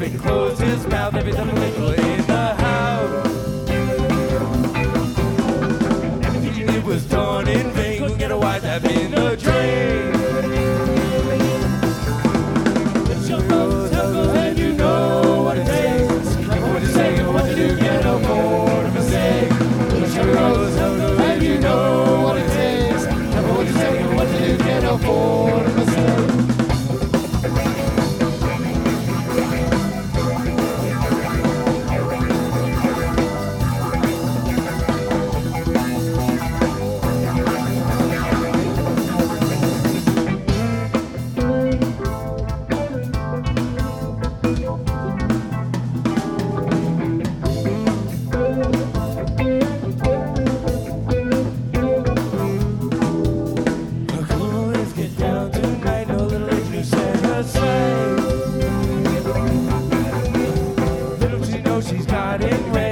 He closes his mouth every time we. went. she's got it ready.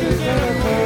together.